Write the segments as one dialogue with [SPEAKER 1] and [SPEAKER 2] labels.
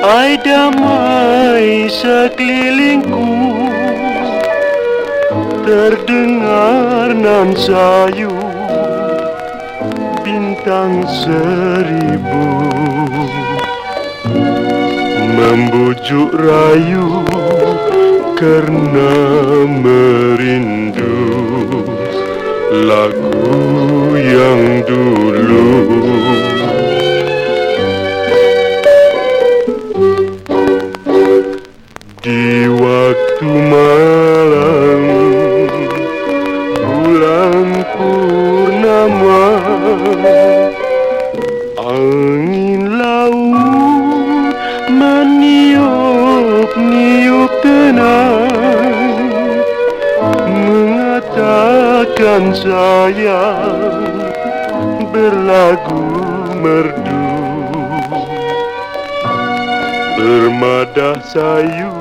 [SPEAKER 1] Ai damai sekelilingku Terdengar nan sayu Bintang seribu. Membujuk rayu karena merindu lagu yang dulu Di waktu malam bulan purnama Angin laut meniup-niup tenang Mengatakan sayang berlagu merdu Bermadah sayu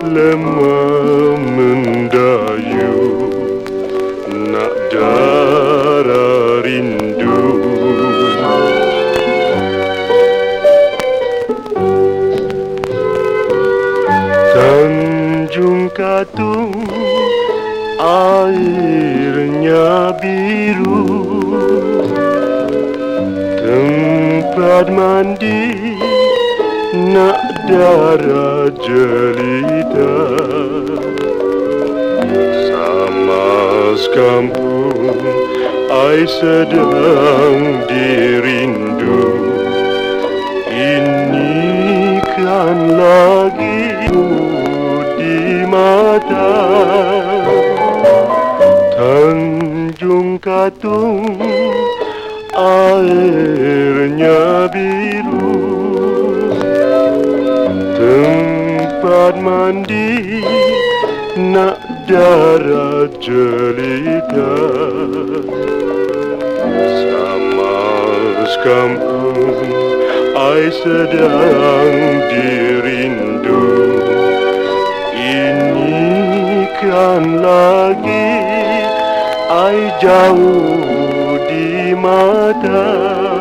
[SPEAKER 1] lemah mendayu. Nak darah rindu. Tanjung Katung airnya biru. Tempat mandi nak darah jelita. Sama sekampung ai sedang dirindu. Ini kan lagi di mata. Tanjung Katung airnya biru Tempat mandi nak darah jelita. Sama sekampung ai sedang dirindu. Ini kan lagi ai jauh di mata